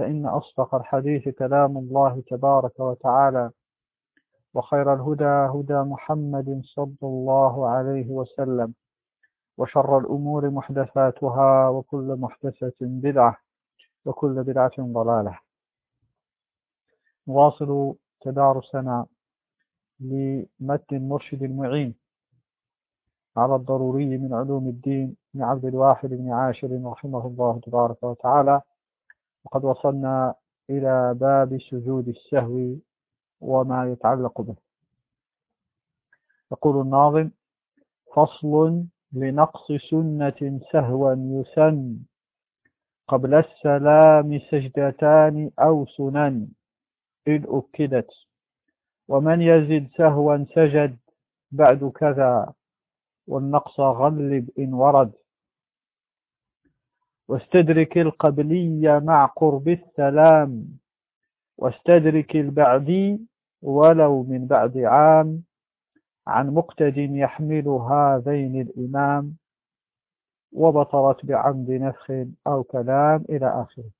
فإن أصدق الحديث كلام الله تبارك وتعالى وخير الهدى هدى محمد صلى الله عليه وسلم وشر الأمور محدثاتها وكل محدثة بدعة وكل بدعة ضلالة. نواصل تدارسنا لمتن المرشد المعين على الضروري من علوم الدين من عبد الواحد بن عاشر رحمه الله تبارك وتعالى وقد وصلنا إلى باب سجود السهو وما يتعلق به. يقول الناظم فصل لنقص سنة سهوا يسن قبل السلام سجدتان أو سنن إن أكدت. ومن يزد سهوا سجد بعد كذا والنقص غلب إن ورد. واستدرك القبلي مع قرب السلام واستدرك البعدي ولو من بعد عام عن مقتد يحمل هذين الإمام وبطرت بعمد نفخ أو كلام إلى آخره.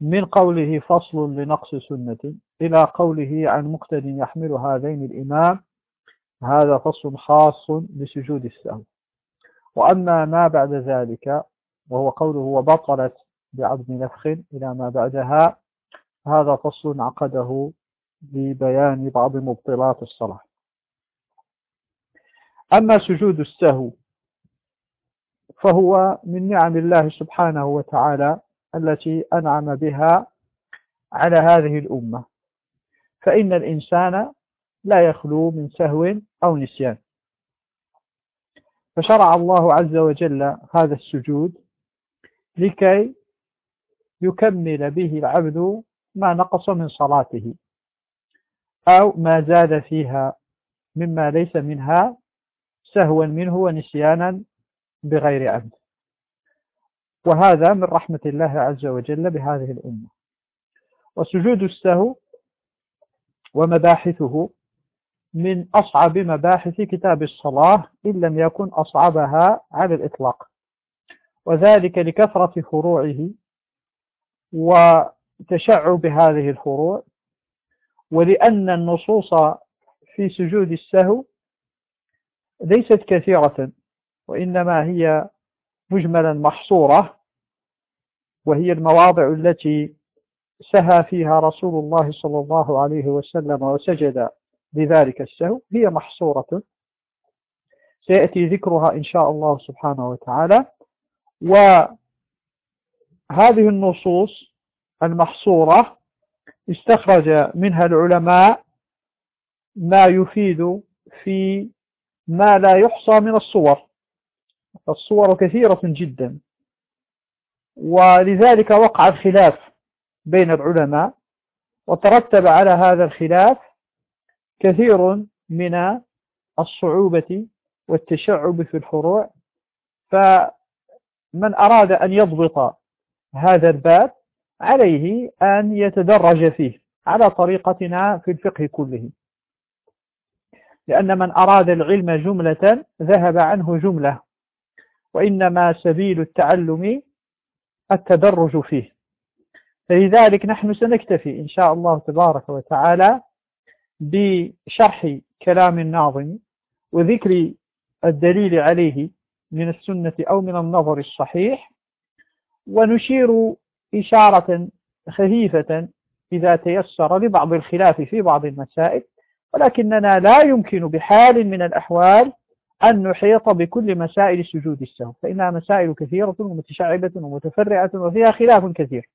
من قوله فصل لنقص سنة إلى قوله عن مقتد يحمل هذين الإمام هذا فصل خاص بسجود السهو. وأما ما بعد ذلك وهو قوله وبطلت بعظم نفخ إلى ما بعدها هذا فصل عقده لبيان بعض مبطلات الصلاة. أما سجود السهو فهو من نعم الله سبحانه وتعالى التي أنعم بها على هذه الأمة. فإن الإنسان لا يخلو من سهو أو نسيان. فشرع الله عز وجل هذا السجود لكي يكمل به العبد ما نقص من صلاته أو ما زاد فيها مما ليس منها سهوا منه ونسيانا بغير عمد وهذا من رحمة الله عز وجل بهذه الأمة. وسجود السهو ومباحثه من أصعب مباحث كتاب الصلاة إن لم يكن أصعبها على الإطلاق. وذلك لكثرة فروعه وتشعب هذه الفروع ولأن النصوص في سجود السهو ليست كثيرة وإنما هي مجملا محصورة وهي المواضع التي سهى فيها رسول الله صلى الله عليه وسلم وسجد. بذلك السهو هي محصورة. سيأتي ذكرها إن شاء الله سبحانه وتعالى. وهذه النصوص المحصورة استخرج منها العلماء ما يفيد في ما لا يحصى من الصور. الصور كثيرة جدا. ولذلك وقع الخلاف بين العلماء. وترتب على هذا الخلاف كثير من الصعوبة والتشعب في الفروع. فمن أراد أن يضبط هذا الباب عليه أن يتدرج فيه على طريقتنا في الفقه كله. لأن من أراد العلم جملة ذهب عنه جملة وإنما سبيل التعلم التدرج فيه. فلذلك نحن سنكتفي إن شاء الله تبارك وتعالى بشرح كلام الناظم وذكر الدليل عليه من السنة أو من النظر الصحيح ونشير إشارة خفيفة إذا تيسر لبعض الخلاف في بعض المسائل ولكننا لا يمكن بحال من الأحوال أن نحيط بكل مسائل سجود السهو فإنها مسائل كثيرة ومتشعبة ومتفرعة وفيها خلاف كثير.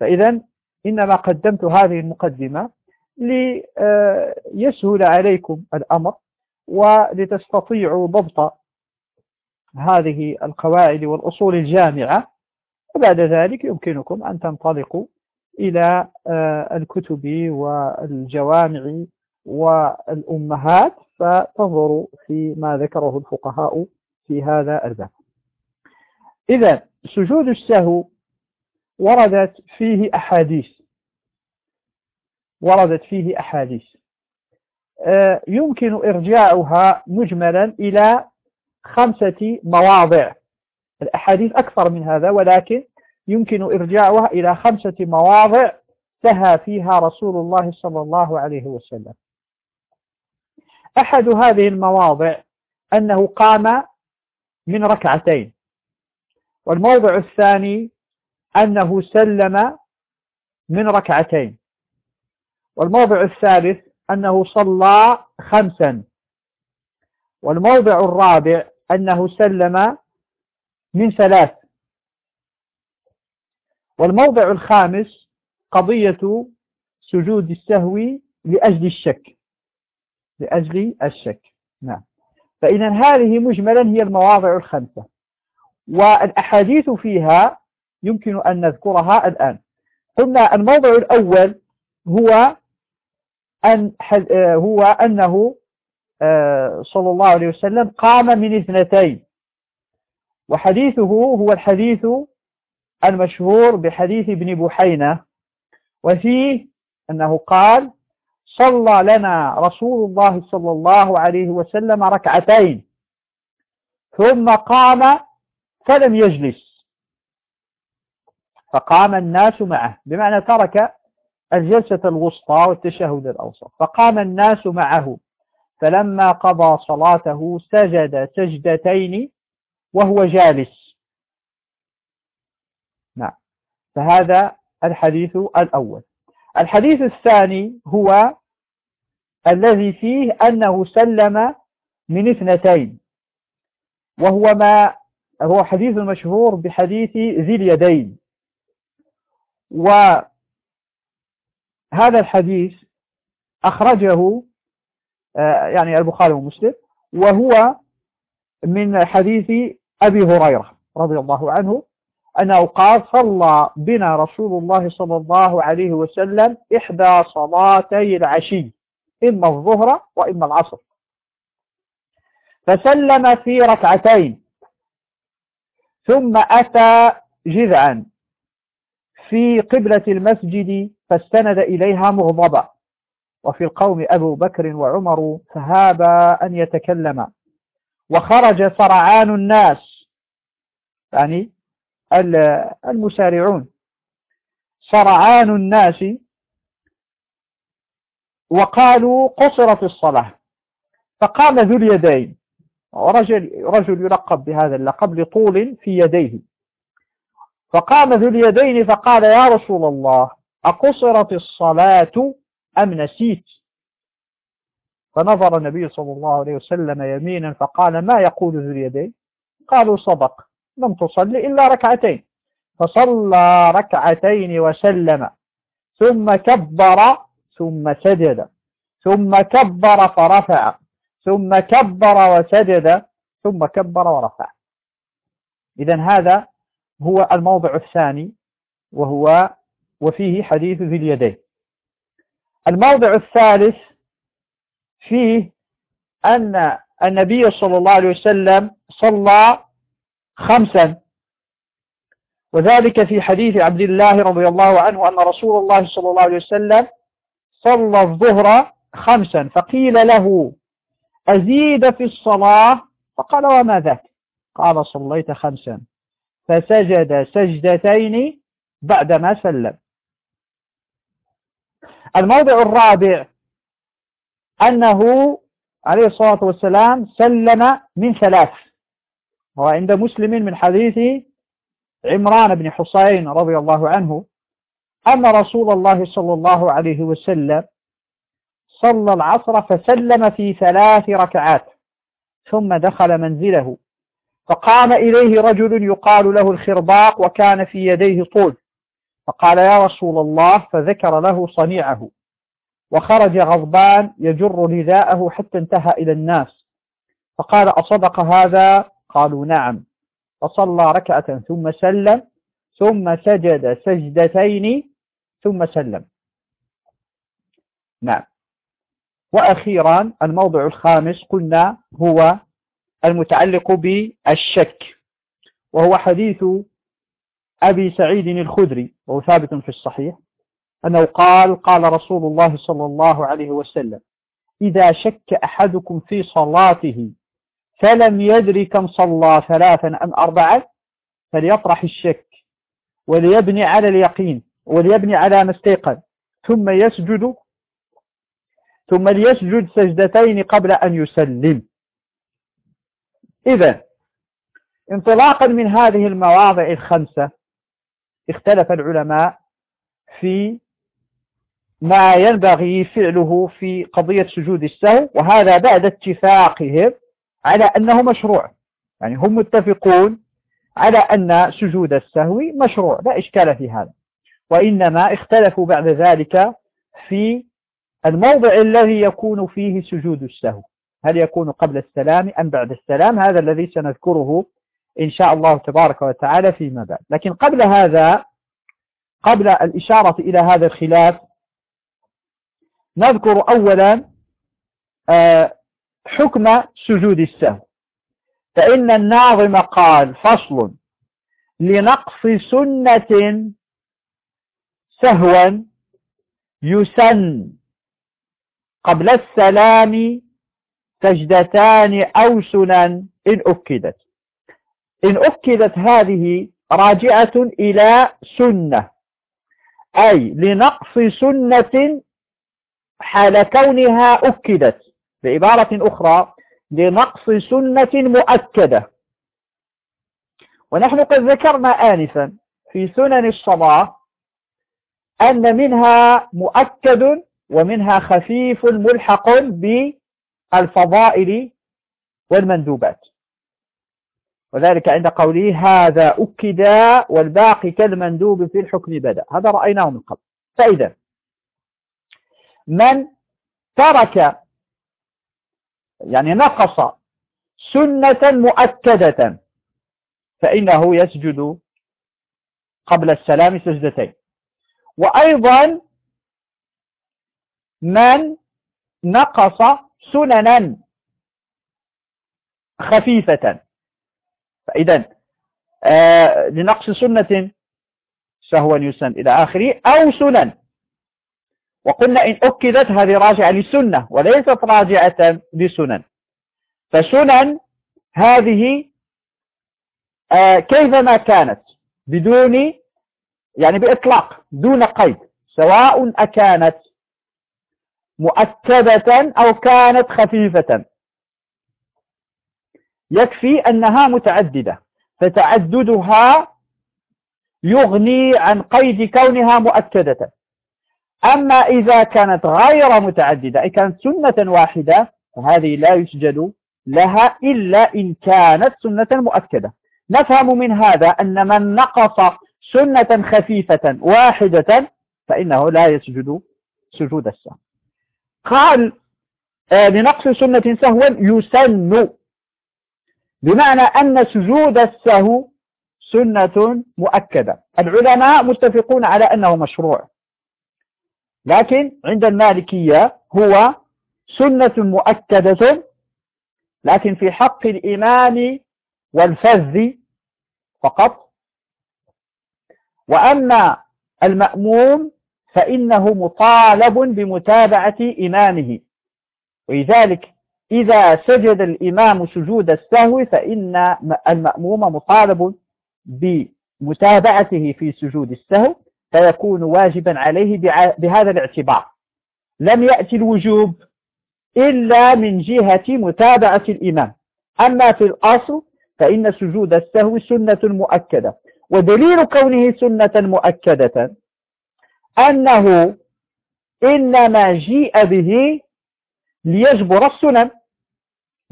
فإذا إنما قدمت هذه المقدمة ليسهل عليكم الأمر ولتستطيعوا ضبط هذه القواعد والأصول الجامعة وبعد ذلك يمكنكم أن تنطلقوا إلى آه، الكتب والجوامع والأمهات فتنظروا في ما ذكره الفقهاء في هذا الباب. إذا سجود السهو وردت فيه أحاديث. وردت فيه أحاديث. آه، يمكن إرجاعها مجملا إلى خمسة مواضع. الأحاديث أكثر من هذا ولكن يمكن إرجاعها إلى خمسة مواضع سهى فيها رسول الله صلى الله عليه وسلم. أحد هذه المواضع أنه قام من ركعتين. والموضع الثاني أنه سلم من ركعتين. والموضع الثالث أنه صلى خمسا. والموضع الرابع أنه سلم من ثلاث. والموضع الخامس قضية سجود السهو لأجل الشك. لأجل الشك. نعم. فإذا هذه مجملا هي المواضع الخمسة. والأحاديث فيها يمكن أن نذكرها الآن. قلنا الموضع الأول هو أن هو أنه آه، صلى الله عليه وسلم قام من اثنتين. وحديثه هو الحديث المشهور بحديث ابن بحينة وفيه أنه قال صلى لنا رسول الله صلى الله عليه وسلم ركعتين ثم قام فلم يجلس. فقام الناس معه بمعنى ترك الجلسة الوسطى والتشهد الأوسط. فقام الناس معه. فلما قضى صلاته سجد سجدتين وهو جالس. نعم. فهذا الحديث الأول. الحديث الثاني هو الذي فيه أنه سلم من اثنتين. وهو ما هو حديث مشهور بحديث ذي اليدين. وهذا الحديث أخرجه آه، يعني البخاري ومسلم وهو من حديث أبي هريرة رضي الله عنه أنه قال صلى بنا رسول الله صلى الله عليه وسلم إحدى صلاتي العشي إما الظهر وإما العصر. فسلم في ركعتين. ثم أتى جذعا في قبلة المسجد فاستند إليها مغضبا. وفي القوم أبو بكر وعمر فهابا أن يتكلما وخرج سرعان الناس يعني المسارعون. سرعان الناس وقالوا قصرت الصلاة. فقام ذو اليدين. ورجل رجل يلقب بهذا اللقب لطول في يديه. فقام ذو اليدين فقال يا رسول الله أقصرت الصلاة أم نسيت؟ فنظر النبي صلى الله عليه وسلم يمينا فقال ما يقول ذو اليدين؟ قالوا صدق لم تصلي إلا ركعتين. فصلى ركعتين وسلم ثم كبر ثم سجد ثم كبر فرفع ثم كبر وسجد ثم كبر ورفع. إذا هذا هو الموضع الثاني وهو وفيه حديث ذي اليدين. الموضع الثالث فيه أن النبي صلى الله عليه وسلم صلى خمسا. وذلك في حديث عبد الله رضي الله عنه أن رسول الله صلى الله عليه وسلم صلى الظهر خمسا فقيل له أزيد في الصلاة؟ فقال وما ذاك؟ قال صليت خمسا. فسجد سجدتين بعدما سلم. الموضع الرابع أنه عليه الصلاة والسلام سلم من ثلاث. وعند مسلم من حديث عمران بن حسين رضي الله عنه أن رسول الله صلى الله عليه وسلم صلى العصر فسلم في ثلاث ركعات ثم دخل منزله فقام إليه رجل يقال له الخرباق وكان في يديه طول. فقال يا رسول الله فذكر له صنيعه. وخرج غضبان يجر رداءه حتى انتهى إلى الناس. فقال أصدق هذا؟ قالوا نعم. فصلى ركعة ثم سلم ثم سجد سجدتين ثم سلم. نعم. وأخيرا الموضع الخامس قلنا هو المتعلق بالشك وهو حديث أبي سعيد الخدري وهو ثابت في الصحيح أنه قال قال رسول الله صلى الله عليه وسلم إذا شك أحدكم في صلاته فلم يدري كم صلى ثلاثا أم أربعة فليطرح الشك وليبني على اليقين وليبني على ما استيقن ثم يسجد ثم ليسجد سجدتين قبل أن يسلم. إذا انطلاقا من هذه المواضع الخمسة اختلف العلماء في ما ينبغي فعله في قضية سجود السهو وهذا بعد اتفاقهم على أنه مشروع. يعني هم متفقون على أن سجود السهو مشروع لا إشكال في هذا. وإنما اختلفوا بعد ذلك في الموضع الذي يكون فيه سجود السهو. هل يكون قبل السلام أم بعد السلام؟ هذا الذي سنذكره إن شاء الله تبارك وتعالى فيما بعد. لكن قبل هذا قبل الإشارة إلى هذا الخلاف نذكر أولا آه، حكم سجود السهو فإن الناظم قال فصل لنقص سنة سهوا يسن قبل السلام سجدتان أو سنن إن أكدت. إن أكدت هذه راجعة إلى سنة أي لنقص سنة حال كونها أكدت بعبارة أخرى لنقص سنة مؤكدة. ونحن قد ذكرنا آنفا في سنن الصلاة أن منها مؤكد ومنها خفيف ملحق بالفضائل والمندوبات. وذلك عند قوله هذا أكد والباقي كالمندوب في الحكم بدأ. هذا رأيناه من قبل. فإذا من ترك يعني نقص سنة مؤكدة فإنه يسجد قبل السلام سجدتين. وأيضا من نقص سننا خفيفة فإذا آه لنقص سنة سهوا يسن إلى آخره أو سنن. وقلنا إن أكدت هذه راجعة للسنة وليست راجعة لسنن. فسنن هذه آه كيفما كانت؟ بدون يعني بإطلاق دون قيد سواء أكانت مؤكدة أو كانت خفيفة. يكفي أنها متعددة. فتعددها يغني عن قيد كونها مؤكدة. أما إذا كانت غير متعددة أي كانت سنة واحدة فهذه لا يسجد لها إلا إن كانت سنة مؤكدة. نفهم من هذا أن من نقص سنة خفيفة واحدة فإنه لا يسجد سجود السهو قال آه، لنقص سنة سهوا يسن بمعنى أن سجود السهو سنة مؤكدة. العلماء متفقون على أنه مشروع. لكن عند المالكية هو سنة مؤكدة لكن في حق الإمام والفذ فقط. وأما المأموم فإنه مطالب بمتابعة إمامه ولذلك إذا سجد الإمام سجود السهو فإن المأموم مطالب بمتابعته في سجود السهو فيكون واجبا عليه بهذا الاعتبار. لم يأتي الوجوب إلا من جهة متابعة الإمام. أما في الأصل فإن سجود السهو سنة مؤكدة. ودليل كونه سنة مؤكدة أنه إنما جيء به ليجبر السنن.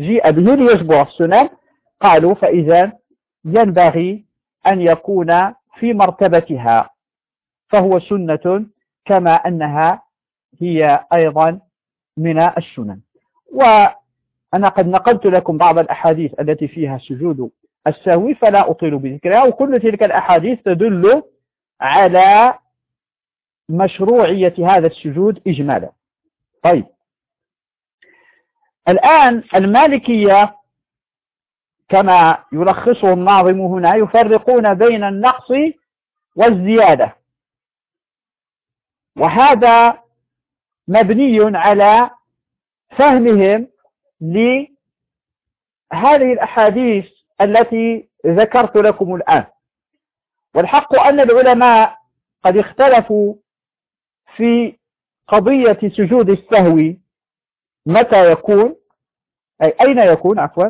جيء به ليجبر السنن قالوا فإذا ينبغي أن يكون في مرتبتها. فهو سنة كما أنها هي أيضا من السنن. وأنا قد نقلت لكم بعض الأحاديث التي فيها سجود السهو فلا أطيل بذكرها. وكل تلك الأحاديث تدل على مشروعية هذا السجود إجمالا. طيب. الآن المالكية كما يلخصه الناظم هنا يفرقون بين النقص والزيادة. وهذا مبني على فهمهم لهذه الأحاديث التي ذكرت لكم الآن. والحق أن العلماء قد اختلفوا في قضية سجود السهو متى يكون؟ أي أين يكون؟ عفوا.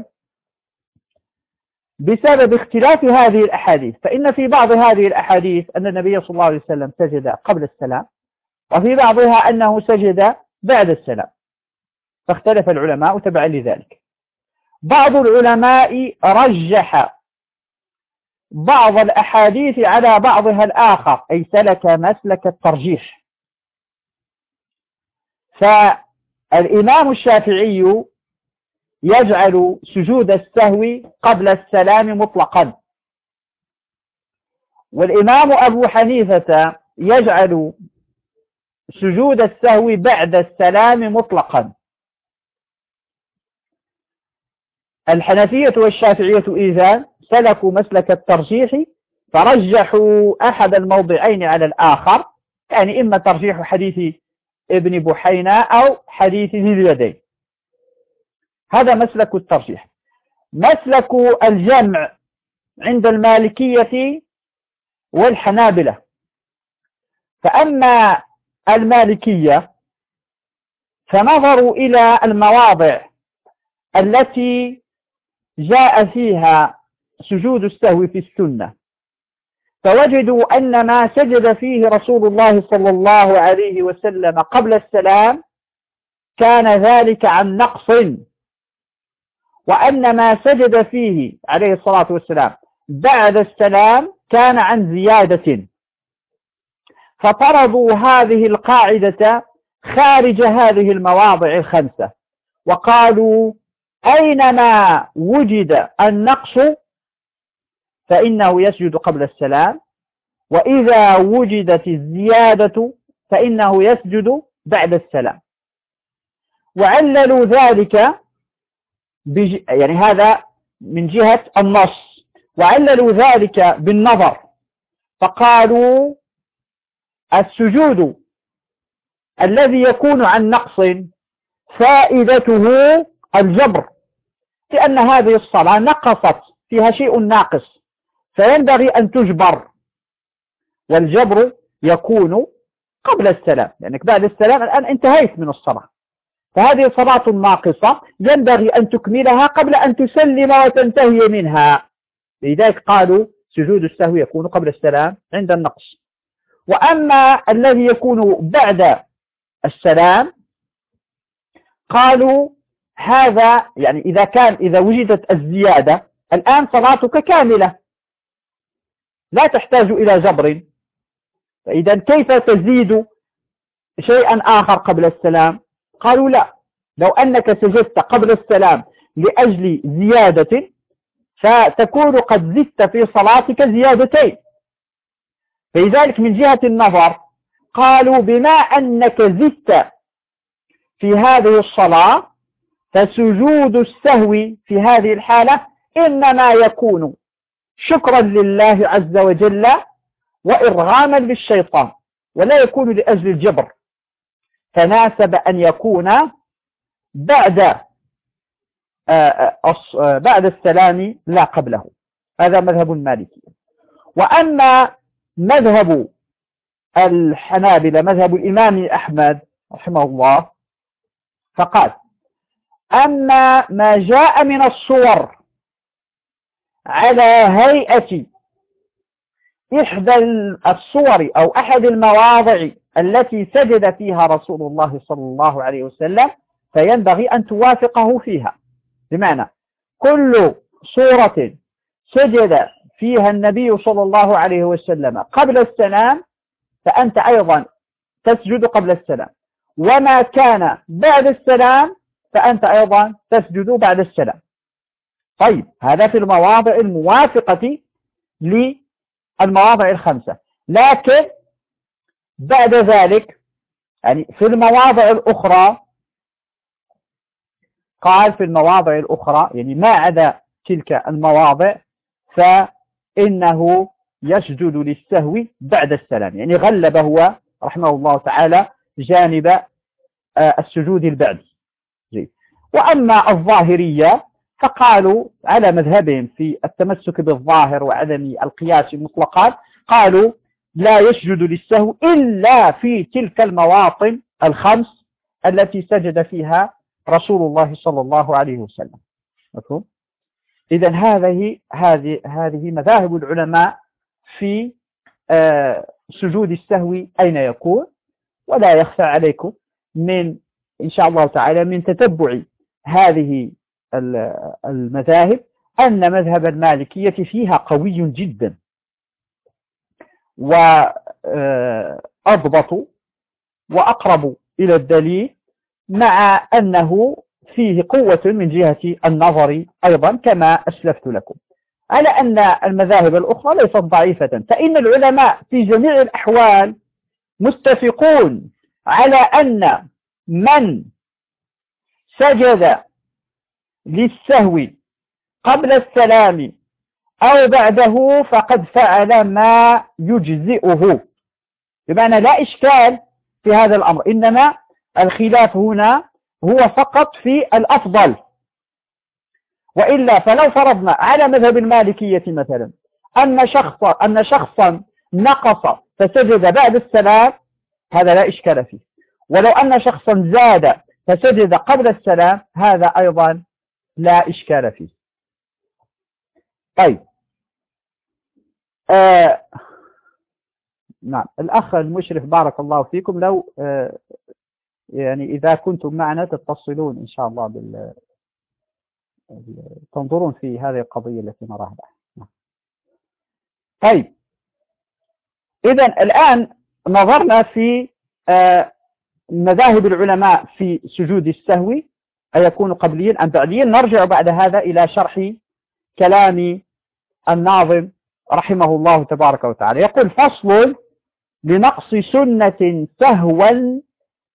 بسبب اختلاف هذه الأحاديث فإن في بعض هذه الأحاديث أن النبي صلى الله عليه وسلم سجد قبل السلام وفي بعضها أنه سجد بعد السلام. فاختلف العلماء تبعا لذلك. بعض العلماء رجح بعض الأحاديث على بعضها الآخر أي سلك مسلك الترجيح. فالإمام الشافعي يجعل سجود السهو قبل السلام مطلقا. والإمام أبو حنيفة يجعل سجود السهو بعد السلام مطلقا. الحنفية والشافعية إذا سلكوا مسلك الترجيح فرجحوا أحد الموضعين على الآخر يعني إما ترجيح حديث ابن بحينا أو حديث ذي اليدين. هذا مسلك الترجيح. مسلك الجمع عند المالكية والحنابلة. فأما المالكية فنظروا إلى المواضع التي جاء فيها سجود السهو في السنة. فوجدوا أن ما سجد فيه رسول الله صلى الله عليه وسلم قبل السلام كان ذلك عن نقص. وأن ما سجد فيه عليه الصلاة والسلام بعد السلام كان عن زيادة. فطردوا هذه القاعدة خارج هذه المواضع الخمسة وقالوا أينما وجد النقص فإنه يسجد قبل السلام. وإذا وجدت الزيادة فإنه يسجد بعد السلام. وعللوا ذلك بج... يعني هذا من جهة النص. وعللوا ذلك بالنظر. فقالوا السجود الذي يكون عن نقص فائدته الجبر. لأن هذه الصلاة نقصت فيها شيء ناقص. فينبغي أن تجبر والجبر يكون قبل السلام لأنك بعد السلام الآن انتهيت من الصلاة. فهذه صلاة ناقصة ينبغي أن تكملها قبل أن تسلم وتنتهي منها. لذلك قالوا سجود السهو يكون قبل السلام عند النقص. وأما الذي يكون بعد السلام قالوا هذا يعني إذا كان إذا وجدت الزيادة الآن صلاتك كاملة. لا تحتاج إلى جبر. فإذا كيف تزيد شيئا آخر قبل السلام؟ قالوا لا. لو أنك سجدت قبل السلام لأجل زيادة فتكون قد زدت في صلاتك زيادتين. فلذلك من جهة النظر قالوا بما أنك زدت في هذه الصلاة فسجود السهو في هذه الحالة إنما يكون شكرا لله عز وجل وإرغاما للشيطان ولا يكون لأجل الجبر. تناسب أن يكون بعد آه، آه، آه، بعد السلام لا قبله. هذا مذهب المالكي وأما مذهب الحنابلة مذهب الإمام أحمد رحمه الله فقال أما ما جاء من الصور على هيئة إحدى الصور أو أحد المواضع التي سجد فيها رسول الله صلى الله عليه وسلم فينبغي أن توافقه فيها. بمعنى كل صورة سجد فيها النبي صلى الله عليه وسلم قبل السلام فأنت أيضا تسجد قبل السلام. وما كان بعد السلام فأنت أيضا تسجد بعد السلام. طيب هذا في المواضع الموافقة للمواضع الخمسة. لكن بعد ذلك يعني في المواضع الأخرى قال في المواضع الأخرى يعني ما عدا تلك المواضع فإنه يسجد للسهو بعد السلام. يعني غلب هو رحمه الله تعالى جانب آه، السجود البعدي. وأما الظاهرية فقالوا على مذهبهم في التمسك بالظاهر وعدم القياس مطلقا قالوا لا يسجد للسهو إلا في تلك المواطن الخمس التي سجد فيها رسول الله صلى الله عليه وسلم. إذا هذه هذه هذه مذاهب العلماء في آه، سجود السهو أين يكون؟ ولا يخفى عليكم من إن شاء الله تعالى من تتبع هذه المذاهب أن مذهب المالكية فيها قوي جدا. وأضبط وأقرب إلى الدليل مع أنه فيه قوة من جهة النظر أيضا كما أسلفت لكم. على أن المذاهب الأخرى ليست ضعيفة فإن العلماء في جميع الأحوال متفقون على أن من سجد للسهو قبل السلام أو بعده فقد فعل ما يجزئه. بمعنى لا إشكال في هذا الأمر إنما الخلاف هنا هو فقط في الأفضل. وإلا فلو فرضنا على مذهب المالكية مثلا أن شخصا أن شخصا نقص فسجد بعد السلام هذا لا إشكال فيه. ولو أن شخصا زاد فسجد قبل السلام هذا أيضا لا إشكال فيه. طيب. آه نعم. الأخ المشرف بارك الله فيكم. لو آه يعني إذا كنتم معنا تتصلون إن شاء الله بال تنظرون في هذه القضية التي نراها نعم. طيب. إذا الآن نظرنا في آه مذاهب العلماء في سجود السهو. أيكون قبليا أم بعديا؟ نرجع بعد هذا إلى شرح كلام الناظم رحمه الله تبارك وتعالى. يقول فصل لنقص سنة سهوا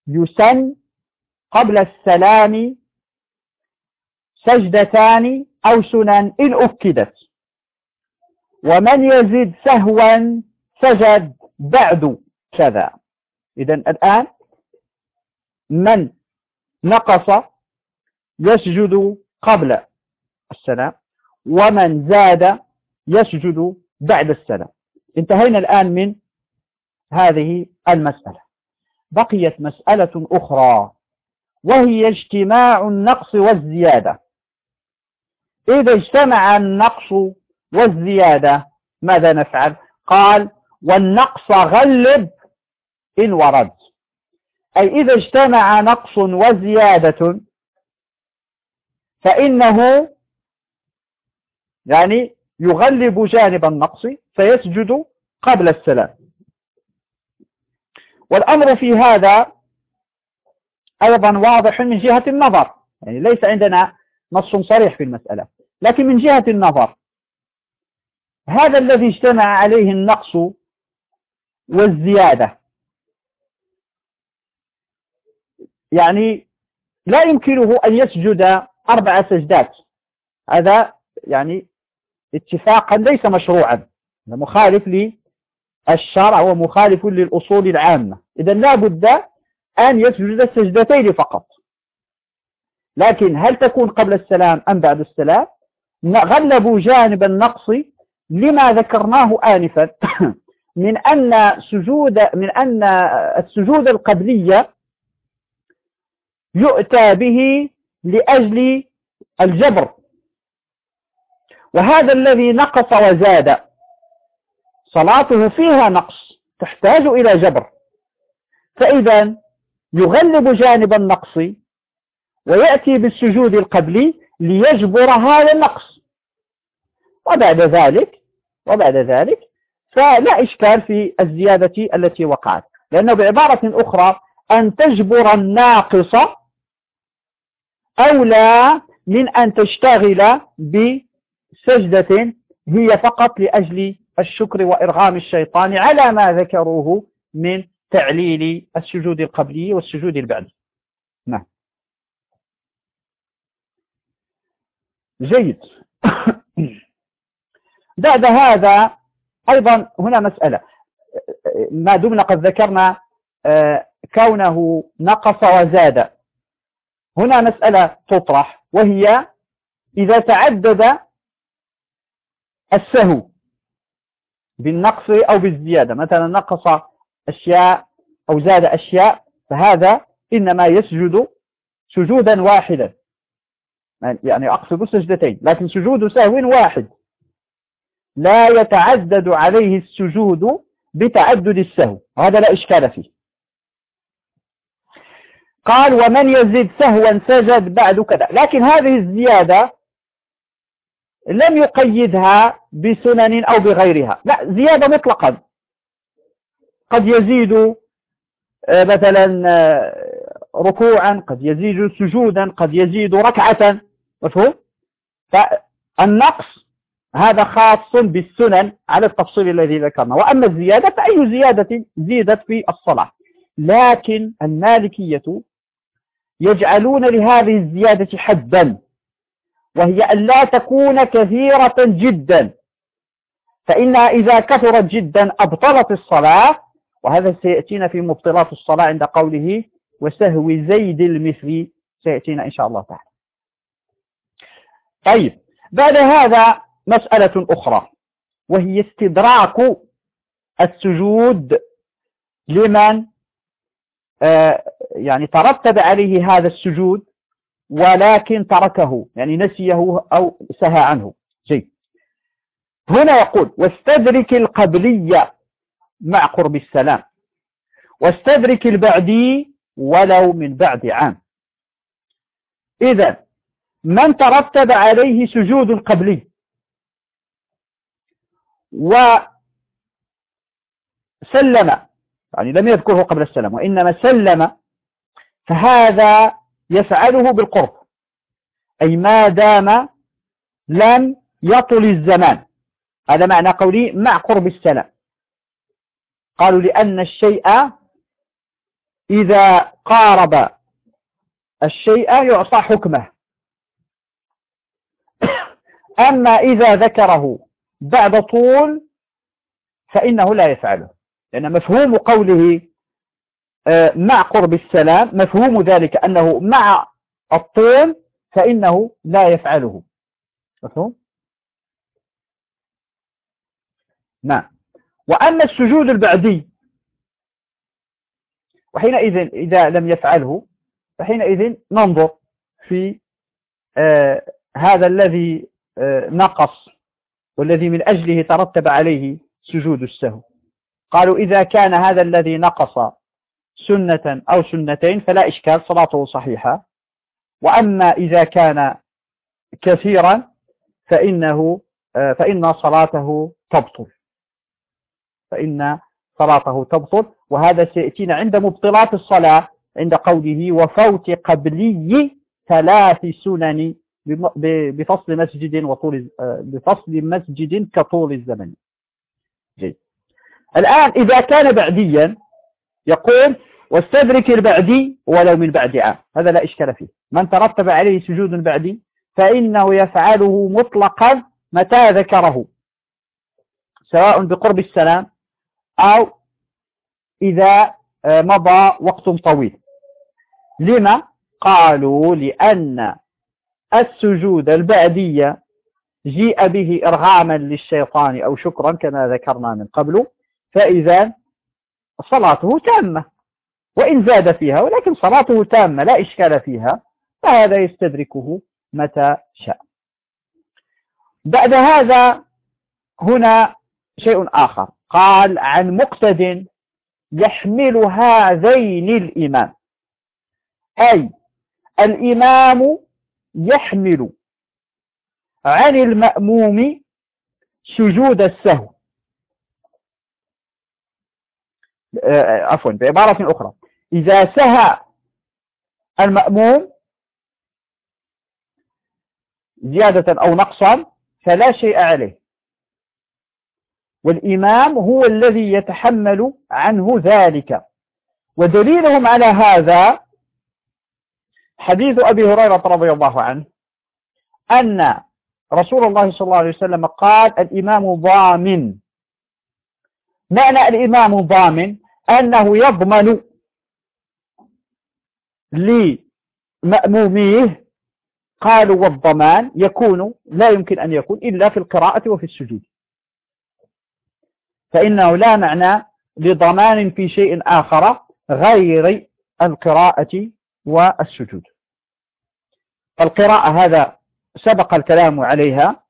يسن قبل السلام سجدتان أو سنن إن أكدت. ومن يزد سهوا سجد بعد كذا. إذا الآن من نقص يسجد قبل السلام ومن زاد يسجد بعد السلام انتهينا الآن من هذه المسألة. بقيت مسألة أخرى وهي اجتماع النقص والزيادة. إذا اجتمع النقص والزيادة ماذا نفعل؟ قال والنقص غلب إن ورد. أي إذا اجتمع نقص وزيادة فإنه يعني يغلب جانب النقص فيسجد قبل السلام. والأمر في هذا أيضا واضح من جهة النظر. يعني ليس عندنا نص صريح في المسألة. لكن من جهة النظر هذا الذي اجتمع عليه النقص والزيادة. يعني لا يمكنه أن يسجد أربع سجدات. هذا يعني اتفاقا ليس مشروعا. مخالف للشرع ومخالف للأصول العامة. إذا لا بد أن يسجد السجدتين فقط. لكن هل تكون قبل السلام أم بعد السلام؟ غلبوا جانب النقص لما ذكرناه آنفا. من أن سجود من أن السجود القبلية يؤتى به لأجل الجبر. وهذا الذي نقص وزاد. صلاته فيها نقص تحتاج إلى جبر. فإذا يغلب جانب النقص ويأتي بالسجود القبلي ليجبر هذا النقص. وبعد ذلك وبعد ذلك فلا إشكال في الزيادة التي وقعت. لأنه بعبارة أخرى أن تجبر الناقص أولى من أن تشتغل بسجدة هي فقط لأجل الشكر وإرغام الشيطان على ما ذكروه من تعليل السجود القبلي والسجود البعدي. نعم. جيد. بعد هذا أيضا هنا مسألة. ما دمنا قد ذكرنا آه، كونه نقص وزاد. هنا مسألة تطرح وهي إذا تعدد السهو بالنقص أو بالزيادة مثلا نقص أشياء أو زاد أشياء فهذا إنما يسجد سجودا واحدا. يعني أقصد سجدتين لكن سجود سهو واحد. لا يتعدد عليه السجود بتعدد السهو وهذا لا إشكال فيه. قال ومن يزد سهوا سجد بعد كذا. لكن هذه الزيادة لم يقيدها بسنن أو بغيرها. لا زيادة مطلقا. قد يزيد آه، مثلا آه، ركوعا قد يزيد سجودا قد يزيد ركعة. مفهوم؟ فالنقص هذا خاص بالسنن على التفصيل الذي ذكرنا. وأما الزيادة فأي زيادة زيدت في الصلاة؟ لكن المالكية يجعلون لهذه الزيادة حدا وهي أن لا تكون كثيرة جدا. فإنها إذا كثرت جدا أبطلت الصلاة وهذا سيأتينا في مبطلات الصلاة عند قوله وسهو زيد المثل سيأتينا إن شاء الله تعالى. طيب بعد هذا مسألة أخرى وهي استدراك السجود لمن يعني ترتب عليه هذا السجود ولكن تركه يعني نسيه أو سهى عنه. جيد. هنا يقول واستدرك القبلية مع قرب السلام. واستدرك البعدي ولو من بعد عام. إذا من ترتب عليه سجود قبلي وسلم يعني لم يذكره قبل السلام وإنما سلم فهذا يفعله بالقرب. أي ما دام لم يطل الزمان. هذا معنى قولي مع قرب السلام. قالوا لأن الشيء إذا قارب الشيء يعطى حكمه. أما إذا ذكره بعد طول فإنه لا يفعله. لأن مفهوم قوله آه، مع قرب السلام مفهوم ذلك أنه مع الطول فإنه لا يفعله. مفهوم؟ نعم. وأما السجود البعدي وحينئذ إذا لم يفعله فحينئذ ننظر في آه هذا الذي آه نقص والذي من أجله ترتب عليه سجود السهو. قالوا إذا كان هذا الذي نقص سنة أو سنتين فلا إشكال صلاته صحيحة. وأما إذا كان كثيرا فإنه فإن صلاته تبطل. فإن صلاته تبطل وهذا سيأتينا عند مبطلات الصلاة عند قوله وفوت قبلي ثلاث سنن بفصل مسجد وطول بفصل مسجد كطول الزمن. جيد. الآن إذا كان بعديا يقول واستدرك البعدي ولو من بعد عام. هذا لا إشكال فيه. من ترتب عليه سجود بعدي فإنه يفعله مطلقا متى ذكره. سواء بقرب السلام أو إذا آه، مضى وقت طويل. لما؟ قالوا لأن السجود البعدية جيء به إرغاما للشيطان أو شكرا كما ذكرنا من قبل. فإذا صلاته تامة. وإن زاد فيها ولكن صلاته تامة لا إشكال فيها فهذا يستدركه متى شاء. بعد هذا هنا شيء آخر. قال عن مقتد يحمل هذين الإمام. أي الإمام يحمل عن المأموم سجود السهو آه، عفوا بعبارة أخرى. إذا سهى المأموم زيادة أو نقصا فلا شيء عليه. والإمام هو الذي يتحمل عنه ذلك. ودليلهم على هذا حديث أبي هريرة رضي الله عنه أن رسول الله صلى الله عليه وسلم قال الإمام ضامن. معنى الإمام ضامن أنه يضمن لمأموميه قالوا والضمان يكون لا يمكن أن يكون إلا في القراءة وفي السجود. فإنه لا معنى لضمان في شيء آخر غير القراءة والسجود. القراءة هذا سبق الكلام عليها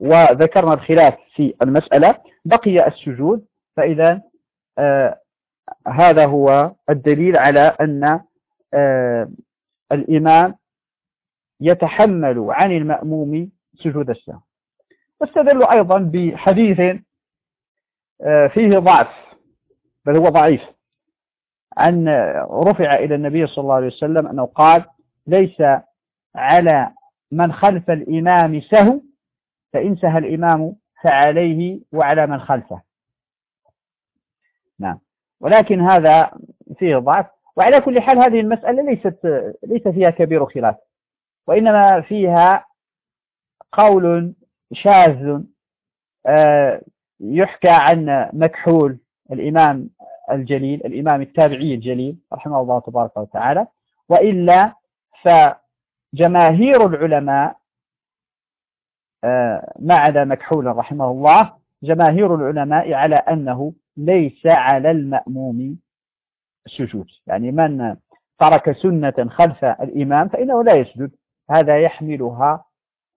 وذكرنا الخلاف في المسألة بقي السجود. فإذا آه هذا هو الدليل على أن آه الإمام يتحمل عن المأموم سجود السهو واستدل أيضا بحديث آه فيه ضعف بل هو ضعيف. أن رفع إلى النبي صلى الله عليه وسلم أنه قال ليس على من خلف الإمام سهو فإن سهى الإمام فعليه وعلى من خلفه. نعم. ولكن هذا فيه ضعف. وعلى كل حال هذه المسألة ليست ليس فيها كبير خلاف. وإنما فيها قول شاذ آه، يحكى عن مكحول الإمام الجليل الإمام التابعي الجليل رحمه الله تبارك وتعالى. وإلا فجماهير العلماء ما عدا مكحول رحمه الله جماهير العلماء على أنه ليس على المأموم السجود. يعني من ترك سنة خلف الإمام فإنه لا يسجد. هذا يحملها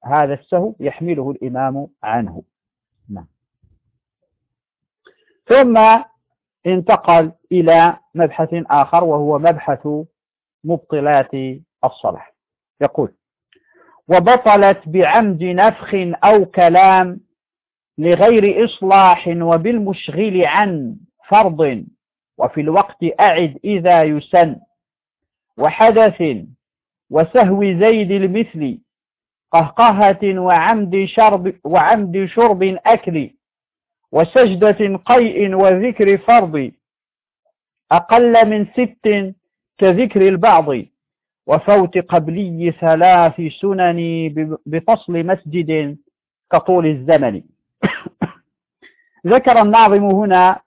هذا السهو يحمله الإمام عنه. نعم. ثم انتقل إلى مبحث آخر وهو مبحث مبطلات الصلاة. يقول وبطلت بعمد نفخ أو كلام لغير إصلاح وبالمشغل عن فرض. وفي الوقت أعد إذا يسن. وحدث وسهو زيد المثل قهقهة وعمد شرب, وعمد شرب أكل وسجدة قيء وذكر فرض. أقل من ست كذكر البعض. وفوت قبلي ثلاث سنن بفصل مسجد كطول الزمن. ذكر الناظم هنا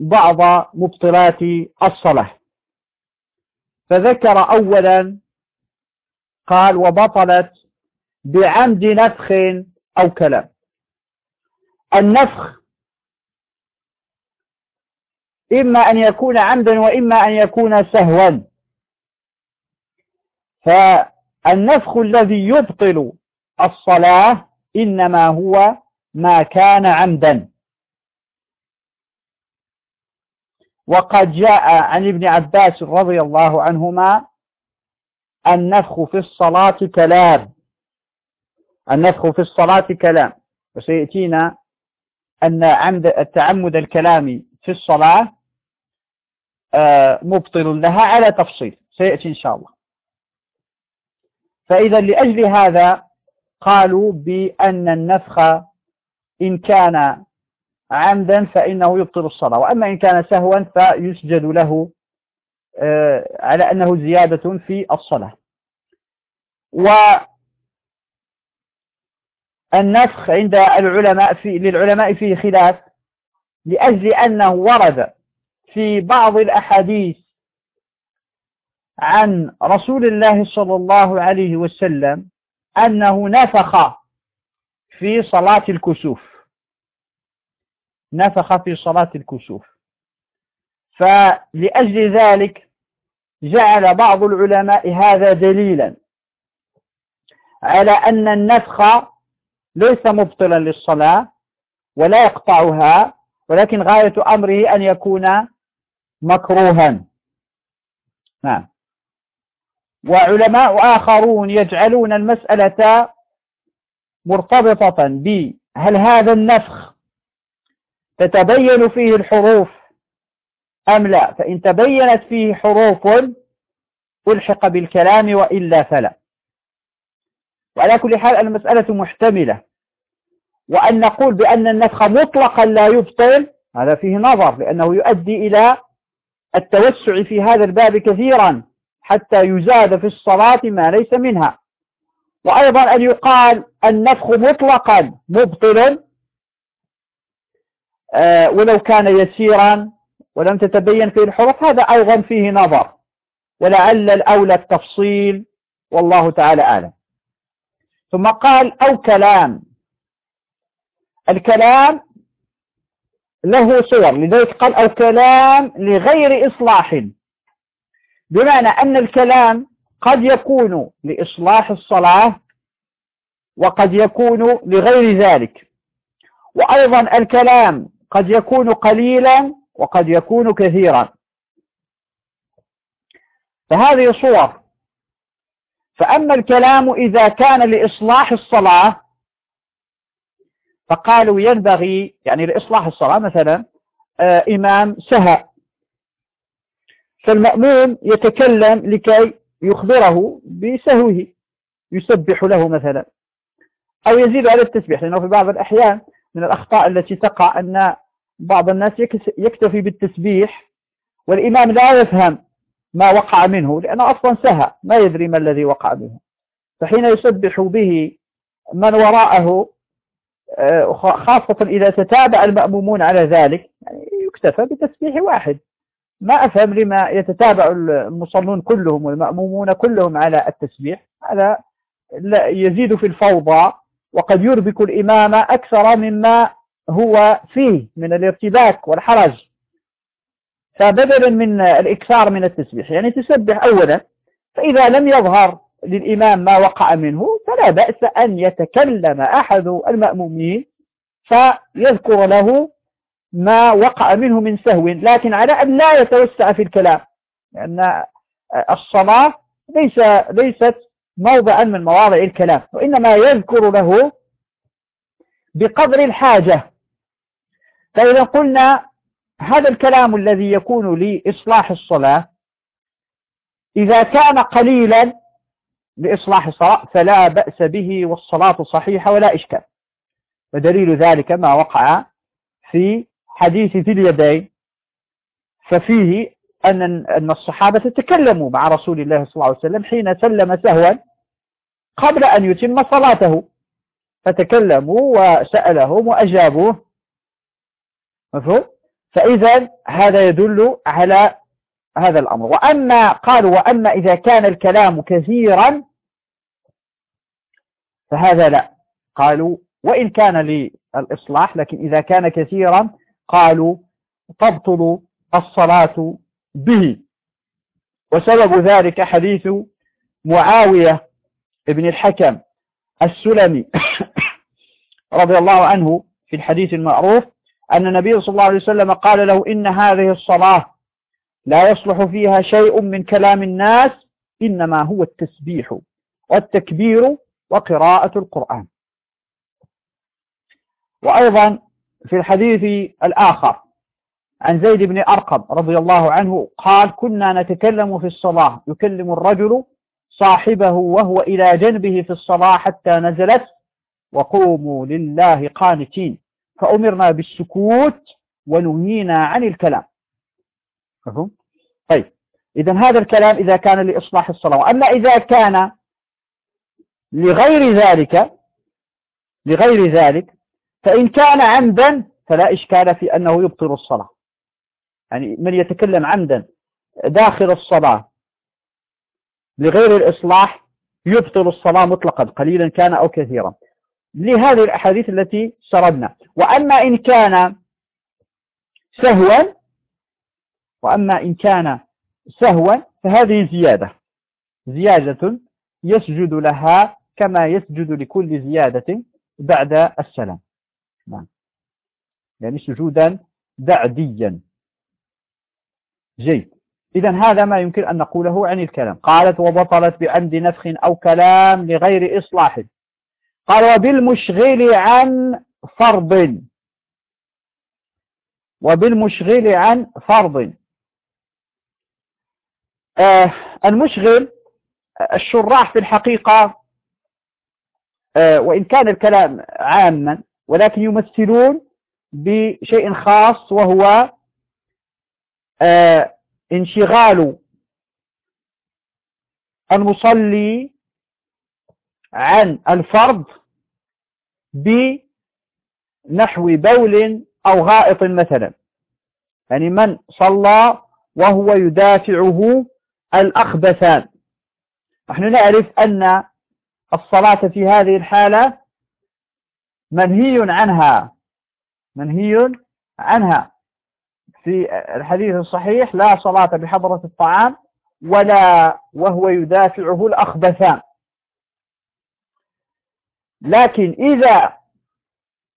بعض مبطلات الصلاة. فذكر أولا قال وبطلت بعمد نفخ أو كلام. النفخ إما أن يكون عمدا وإما أن يكون سهوا. فالنفخ الذي يبطل الصلاة إنما هو ما كان عمدا. وقد جاء عن ابن عباس رضي الله عنهما النفخ في الصلاة كلام. النفخ في الصلاة كلام. وسيأتينا أن عمد التعمد الكلام في الصلاة آه، مبطل لها على تفصيل. سيأتي إن شاء الله. فإذا لأجل هذا قالوا بأن النفخ إن كان عمدا فإنه يبطل الصلاة وأما إن كان سهوا فيسجد له آه، على أنه زيادة في الصلاة. والنفخ عند العلماء في للعلماء فيه خلاف لأجل أنه ورد في بعض الأحاديث عن رسول الله صلى الله عليه وسلم أنه نفخ في صلاة الكسوف. نفخ في صلاة الكسوف. فلأجل ذلك جعل بعض العلماء هذا دليلا على أن النفخ ليس مبطلا للصلاة ولا يقطعها ولكن غاية أمره أن يكون مكروها. نعم. وعلماء آخرون يجعلون المسألة مرتبطة ب هل هذا النفخ تتبين فيه الحروف أم لا؟ فإن تبينت فيه حروف ألحق بالكلام وإلا فلا. وعلى كل حال المسألة محتملة. وأن نقول بأن النفخ مطلقا لا يبطل هذا فيه نظر لأنه يؤدي إلى التوسع في هذا الباب كثيرا. حتى يزاد في الصلاة ما ليس منها. وأيضا أن يقال النفخ مطلقا مبطل. آه، ولو كان يسيرا ولم تتبين فيه الحروف هذا أيضا فيه نظر. ولعل الأولى التفصيل والله تعالى أعلم. ثم قال أو كلام. الكلام له صور لذلك قال أو كلام لغير إصلاح. بمعنى أن الكلام قد يكون لإصلاح الصلاة وقد يكون لغير ذلك. وأيضا الكلام قد يكون قليلا وقد يكون كثيرا. فهذه صور. فأما الكلام إذا كان لإصلاح الصلاة فقالوا ينبغي يعني لإصلاح الصلاة مثلا آه إمام سهى. فالمأموم يتكلم لكي يخبره بسهوه يسبح له مثلا أو يزيد على التسبيح لأنه في بعض الأحيان من الأخطاء التي تقع أن بعض الناس يكتفي بالتسبيح والإمام لا يفهم ما وقع منه لأنه أصلا سهى ما يدري ما الذي وقع منه. فحين يسبح به من وراءه آه، خاصة إذا تتابع المأمومون على ذلك يعني يكتفى بتسبيح واحد. ما أفهم لما يتتابع المصلون كلهم والمأمومون كلهم على التسبيح. هذا يزيد في الفوضى وقد يربك الإمام أكثر مما هو فيه من الارتباك والحرج. فبدلا من الإكثار من التسبيح يعني تسبح أولا فإذا لم يظهر للإمام ما وقع منه فلا بأس أن يتكلم أحد المأمومين فيذكر له ما وقع منه من سهو لكن على أن لا يتوسع في الكلام لأن الصلاة ليس ليست موضعا من مواضع الكلام وإنما يذكر له بقدر الحاجة. فإذا قلنا هذا الكلام الذي يكون لإصلاح الصلاة إذا كان قليلا لإصلاح الصلاة فلا بأس به والصلاة صحيحة ولا إشكال. ودليل ذلك ما وقع في حديث ذي اليدين ففيه أن أن الصحابة تكلموا مع رسول الله صلى الله عليه وسلم حين سلم سهوا قبل أن يتم صلاته. فتكلموا وسألهم وأجابوه. مفهوم؟ فإذا هذا يدل على هذا الأمر. وأما قالوا وأما إذا كان الكلام كثيرا فهذا لا. قالوا وإن كان للإصلاح لكن إذا كان كثيرا قالوا تبطل الصلاة به. وسبب ذلك حديث معاوية ابن الحكم السلمي رضي الله عنه في الحديث المعروف أن النبي صلى الله عليه وسلم قال له إن هذه الصلاة لا يصلح فيها شيء من كلام الناس إنما هو التسبيح والتكبير وقراءة القرآن. وأيضا في الحديث الآخر عن زيد بن أرقم رضي الله عنه قال كنا نتكلم في الصلاة. يكلم الرجل صاحبه وهو إلى جنبه في الصلاة حتى نزلت وقوموا لله قانتين. فأمرنا بالسكوت ونهينا عن الكلام؟ طيب. إذا هذا الكلام إذا كان لإصلاح الصلاة. أما إذا كان لغير ذلك لغير ذلك فإن كان عمدا فلا إشكال في أنه يبطل الصلاة. يعني من يتكلم عمدا داخل الصلاة لغير الإصلاح يبطل الصلاة مطلقا قليلا كان أو كثيرا. لهذه الأحاديث التي سردنا. وأما إن كان سهوا وأما إن كان سهوا فهذه زيادة. زيادة يسجد لها كما يسجد لكل زيادة بعد السلام. نعم. يعني سجودا بعديا جيد. إذا هذا ما يمكن أن نقوله عن الكلام. قالت وبطلت بعمد نفخ أو كلام لغير إصلاح. قال وبالمشغل عن فرض. وبالمشغل عن فرض. آه المشغل الشراح في الحقيقة آه، وإن كان الكلام عاما ولكن يمثلون بشيء خاص وهو آه، انشغال المصلي عن الفرض بنحو بول أو غائط مثلا. يعني من صلى وهو يدافعه الأخبثان. نحن نعرف أن الصلاة في هذه الحالة منهي عنها. منهي عنها. في الحديث الصحيح لا صلاة بحضرة الطعام ولا وهو يدافعه الأخبثان لكن إذا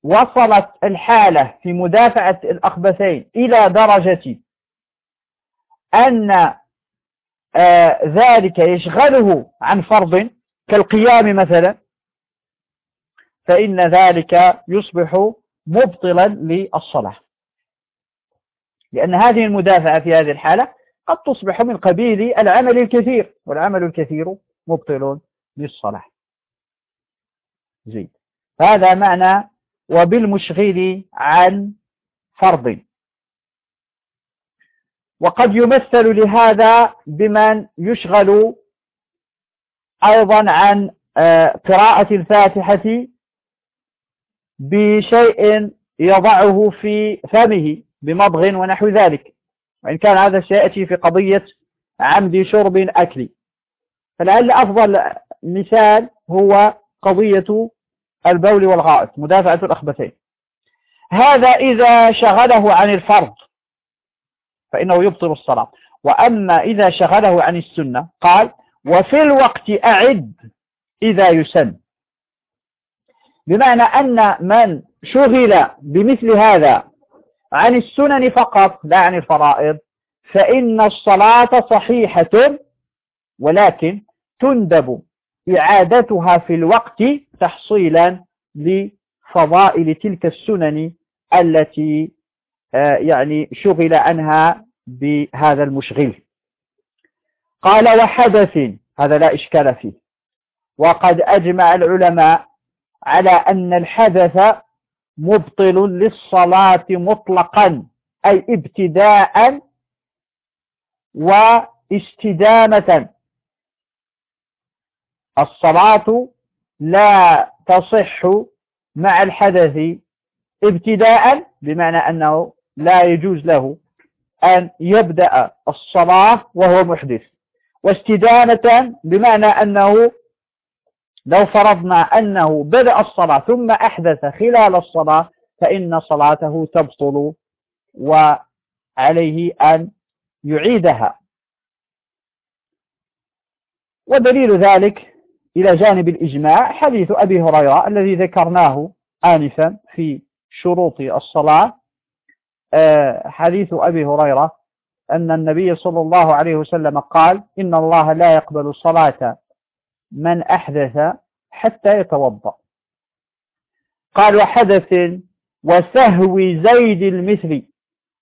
وصلت الحالة في مدافعة الأخبثين إلى درجة أن آه ذلك يشغله عن فرض كالقيام مثلا فإن ذلك يصبح مبطلا للصلاة. لأن هذه المدافعة في هذه الحالة قد تصبح من قبيل العمل الكثير والعمل الكثير مبطل للصلاة. زيد هذا معنى وبالمشغل عن فرض. وقد يمثل لهذا بمن يشغل أيضا عن آه، قراءة الفاتحة بشيء يضعه في فمه بمضغ ونحو ذلك. وإن كان هذا سيأتي في قضية عمد شرب أكل. فلعل أفضل مثال هو قضية البول والغائط مدافعة الأخبثين. هذا إذا شغله عن الفرض فإنه يبطل الصلاة. وأما إذا شغله عن السنة قال وفي الوقت أعد إذا يسن. بمعنى أن من شغل بمثل هذا عن السنن فقط لا عن الفرائض فإن الصلاة صحيحة ولكن تندب إعادتها في الوقت تحصيلا لفضائل تلك السنن التي آه، يعني شغل عنها بهذا المشغل. قال وحدث هذا لا إشكال فيه. وقد أجمع العلماء على أن الحدث مبطل للصلاة مطلقا أي ابتداء واستدامة. الصلاة لا تصح مع الحدث ابتداء بمعنى أنه لا يجوز له أن يبدأ الصلاة وهو محدث. واستدامة بمعنى أنه لو فرضنا أنه بدأ الصلاة ثم أحدث خلال الصلاة فإن صلاته تبطل وعليه أن يعيدها. ودليل ذلك إلى جانب الإجماع حديث أبي هريرة الذي ذكرناه آنفا في شروط الصلاة. آه، حديث أبي هريرة أن النبي صلى الله عليه وسلم قال إن الله لا يقبل صلاة من أحدث حتى يتوضأ. قال وحدث وسهو زيد المثل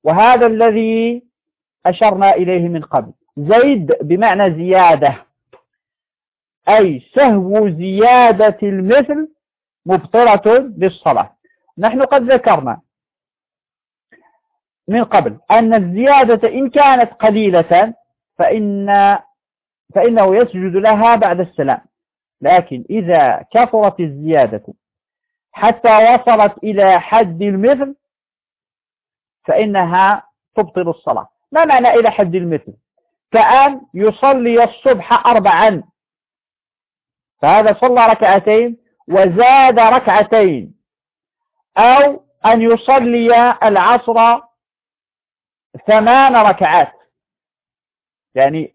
وهذا الذي أشرنا إليه من قبل. زيد بمعنى زيادة أي سهو زيادة المثل مبطلة للصلاة. نحن قد ذكرنا من قبل أن الزيادة إن كانت قليلة فإن فإنه يسجد لها بعد السلام. لكن إذا كثرت الزيادة حتى وصلت إلى حد المثل فإنها تبطل الصلاة. ما معنى إلى حد المثل؟ كأن يصلي الصبح أربعا. فهذا صلى ركعتين وزاد ركعتين. أو أن يصلي العصر ثمان ركعات. يعني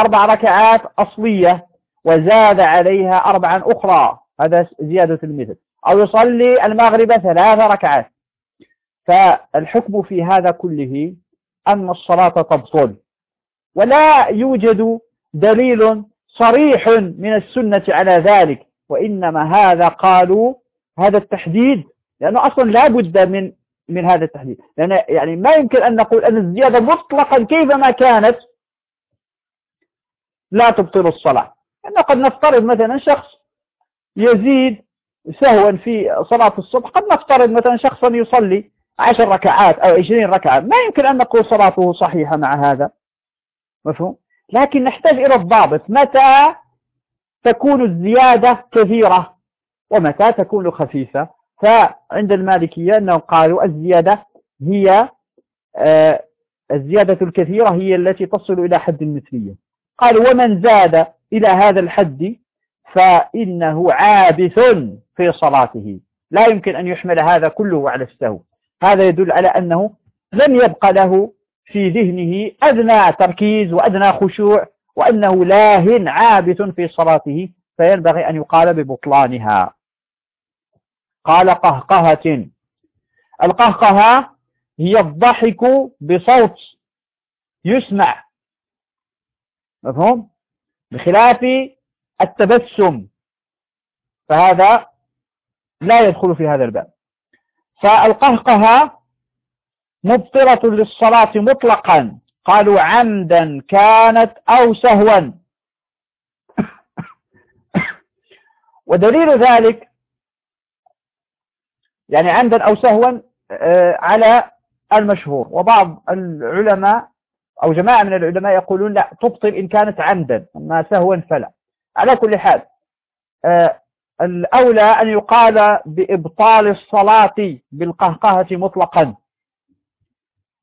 أربع ركعات أصلية وزاد عليها أربعا أخرى. هذا زيادة المثل. أو يصلي المغرب ثلاث ركعات. فالحكم في هذا كله أن الصلاة تبطل. ولا يوجد دليل صريح من السنة على ذلك. وإنما هذا قالوا هذا التحديد. لأنه أصلا لا بد من من هذا التحديد. لأن يعني ما يمكن أن نقول أن الزيادة مطلقا كيفما كانت. لا تبطل الصلاة. لأنه قد نفترض مثلا شخص يزيد سهوا في صلاة الصبح قد نفترض مثلا شخصا يصلي عشر ركعات أو عشرين ركعة. ما يمكن أن نقول صلاته صحيحة مع هذا. مفهوم؟ لكن نحتاج إلى الضابط. متى تكون الزيادة كثيرة ومتى تكون خفيفة؟ فعند المالكية أنهم قالوا الزيادة هي آه، الزيادة الكثيرة هي التي تصل إلى حد المثلية قالوا ومن زاد إلى هذا الحد فإنه عابث في صلاته. لا يمكن أن يحمل هذا كله على السهو. هذا يدل على أنه لم يبقى له في ذهنه أدنى تركيز وأدنى خشوع وأنه لاه عابث في صلاته فينبغي أن يقال ببطلانها. قال قهقهة. القهقهة هي الضحك بصوت يسمع مفهوم؟ بخلاف التبسم. فهذا لا يدخل في هذا الباب. فالقهقهة مبطلة للصلاة مطلقا. قالوا عمدا كانت أو سهوا. ودليل ذلك يعني عمدا أو سهوا آه، على المشهور. وبعض العلماء أو جماعة من العلماء يقولون لا تبطل إن كانت عمدا أما سهوا فلا. على كل حال آه، الأولى أن يقال بإبطال الصلاة بالقهقهة مطلقا.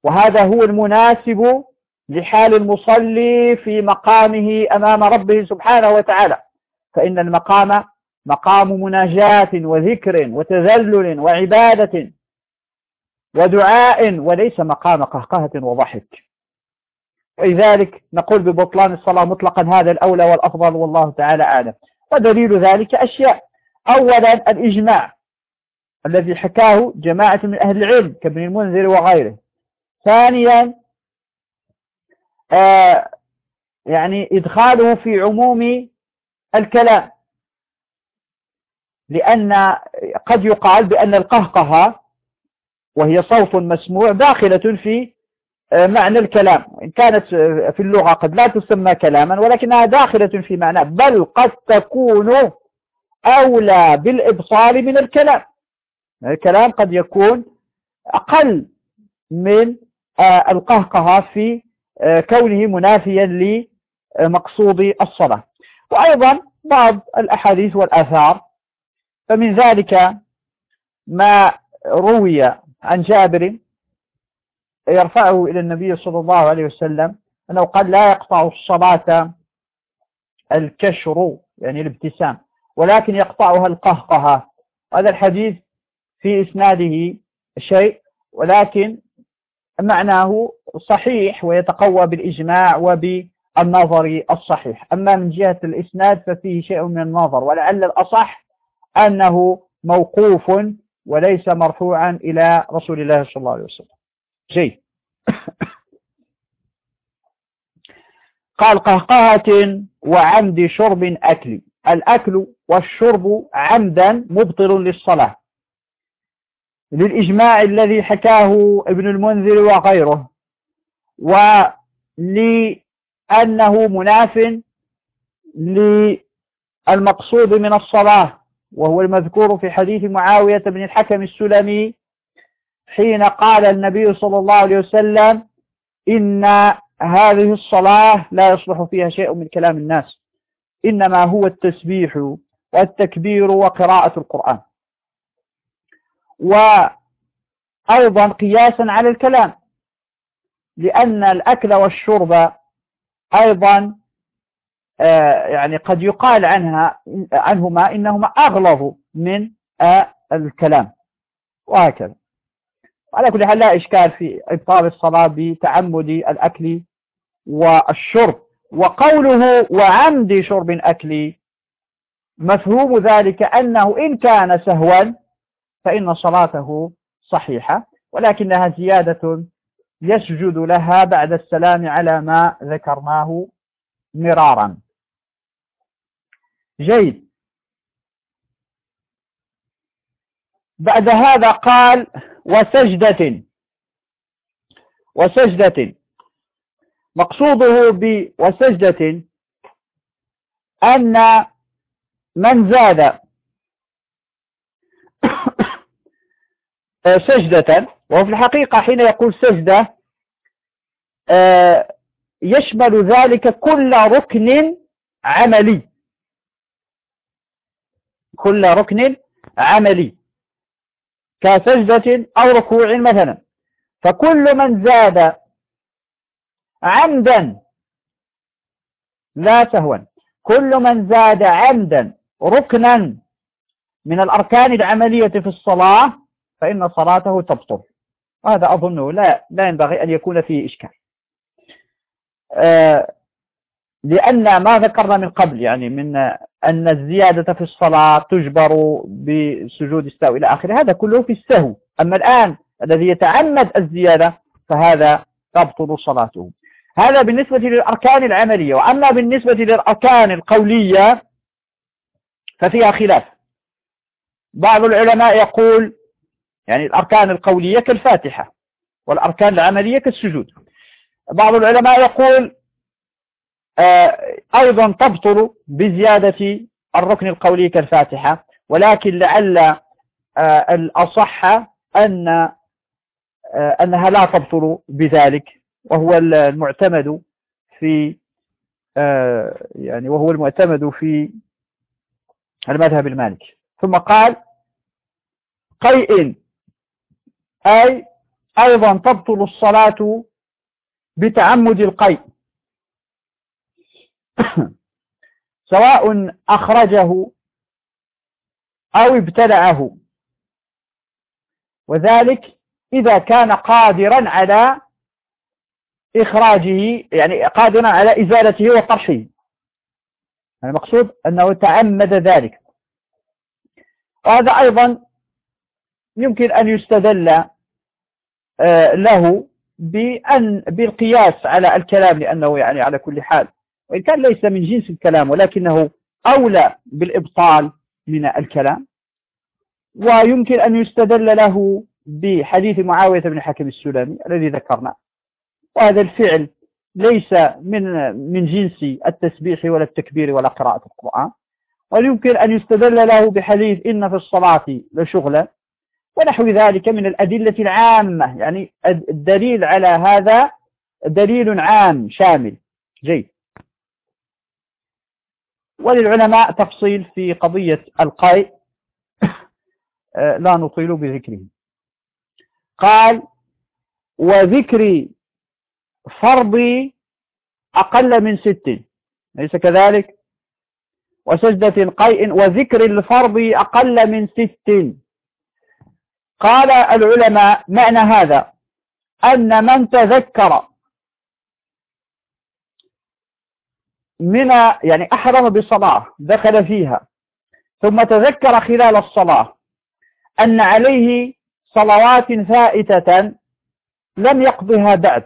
وهذا هو المناسب لحال المصلي في مقامه أمام ربه سبحانه وتعالى. فإن المقام مقام مناجاة وذكر وتذلل وعبادة ودعاء وليس مقام قهقهة وضحك. ولذلك نقول ببطلان الصلاة مطلقا هذا الأولى والأفضل والله تعالى أعلم. ودليل ذلك أشياء. أولا الإجماع الذي حكاه جماعة من أهل العلم كابن المنذر وغيره. ثانيا آه يعني إدخاله في عموم الكلام. لأن قد يقال بأن القهقهة وهي صوت مسموع داخلة في معنى الكلام. إن كانت آه، في اللغة قد لا تسمى كلاما ولكنها داخلة في معنى بل قد تكون أولى بالإبصال من الكلام. الكلام قد يكون أقل من آه، القهقه في كونه منافيا لمقصود الصلاة. وأيضا بعض الأحاديث والآثار فمن ذلك ما روي عن جابر يرفعه إلى النبي صلى الله عليه وسلم أنه قال لا يقطع الصلاة الكشر يعني الابتسام ولكن يقطعها القهقهة. هذا الحديث في إسناده شيء ولكن معناه صحيح ويتقوى بالإجماع وبالنظر الصحيح. أما من جهة الإسناد ففيه شيء من النظر ولعل الأصح أنه موقوف وليس مرفوعا إلى رسول الله صلى الله عليه وسلم. جيد قال قهقهة وعمد شرب أكل. الأكل والشرب عمدا مبطل للصلاة. للإجماع الذي حكاه ابن المنذر وغيره. ولأنه مناف للمقصود من الصلاة. وهو المذكور في حديث معاوية بن الحكم السلمي حين قال النبي صلى الله عليه وسلم إن هذه الصلاة لا يصلح فيها شيء من كلام الناس. إنما هو التسبيح والتكبير وقراءة القرآن. وأيضا قياسا على الكلام لأن الأكل والشرب أيضا آه، يعني قد يقال عنها عنهما إنهما أغلظ من آه، الكلام. وهكذا. على كل حال لا إشكال في إبطال الصلاة بتعمد الأكل والشرب. وقوله وعمد شرب أكل مفهوم ذلك أنه إن كان سهوا فإن صلاته صحيحة ولكنها زيادة يسجد لها بعد السلام على ما ذكرناه مرارا. جيد. بعد هذا قال وسجدة. وسجدة. مقصوده بوسجدة أن من زاد. سجدة. وفي الحقيقة حين يقول سجدة آه، يشمل ذلك كل ركن عملي. كل ركن عملي. كسجدة أو ركوع مثلا. فكل من زاد عمدا لا سهوا. كل من زاد عمدا ركنا من الأركان العملية في الصلاة فإن صلاته تبطل. وهذا أظنه لا, لا ينبغي أن يكون فيه إشكال. آه لأن ما ذكرنا من قبل يعني من أن الزيادة في الصلاة تجبر بسجود السهو إلى آخره. هذا كله في السهو. أما الآن الذي يتعمد الزيادة فهذا تبطل صلاته. هذا بالنسبة للأركان العملية. وأما بالنسبة للأركان القولية ففيها خلاف. بعض العلماء يقول يعني الأركان القولية كالفاتحة والأركان العملية كالسجود. بعض العلماء يقول أيضا تبطل بزيادة الركن القولي كالفاتحة ولكن لعل آه، الأصح أن آه، أنها لا تبطل بذلك وهو المعتمد في يعني وهو المعتمد في المذهب المالكي. ثم قال قيء أي أيضا تبطل الصلاة بتعمد القيء. سواء أخرجه أو ابتلعه وذلك إذا كان قادرا على إخراجه يعني قادرا على إزالته وطرحه المقصود أنه تعمد ذلك. وهذا أيضا يمكن أن يستدل آه، له بأن بالقياس على الكلام لأنه يعني على كل حال وإن كان ليس من جنس الكلام ولكنه أولى بالإبطال من الكلام. ويمكن أن يستدل له بحديث معاوية بن حكم السلامي الذي ذكرنا. وهذا الفعل ليس من من جنس التسبيح ولا التكبير ولا قراءة القرآن. ويمكن أن يستدل له بحديث إن في الصلاة لشغلا ونحو ذلك من الأدلة العامة. يعني الدليل على هذا دليل عام شامل. جيد. وللعلماء تفصيل في قضية القيء لا نطيل بذكره. قال وذكر فرض أقل من ست. ليس كذلك؟ وسجدة قيء وذكر الفرض أقل من ست. قال العلماء معنى هذا أن من تذكر من يعني أحرم بصلاة دخل فيها. ثم تذكر خلال الصلاة أن عليه صلوات فائتة لم يقضها بعد.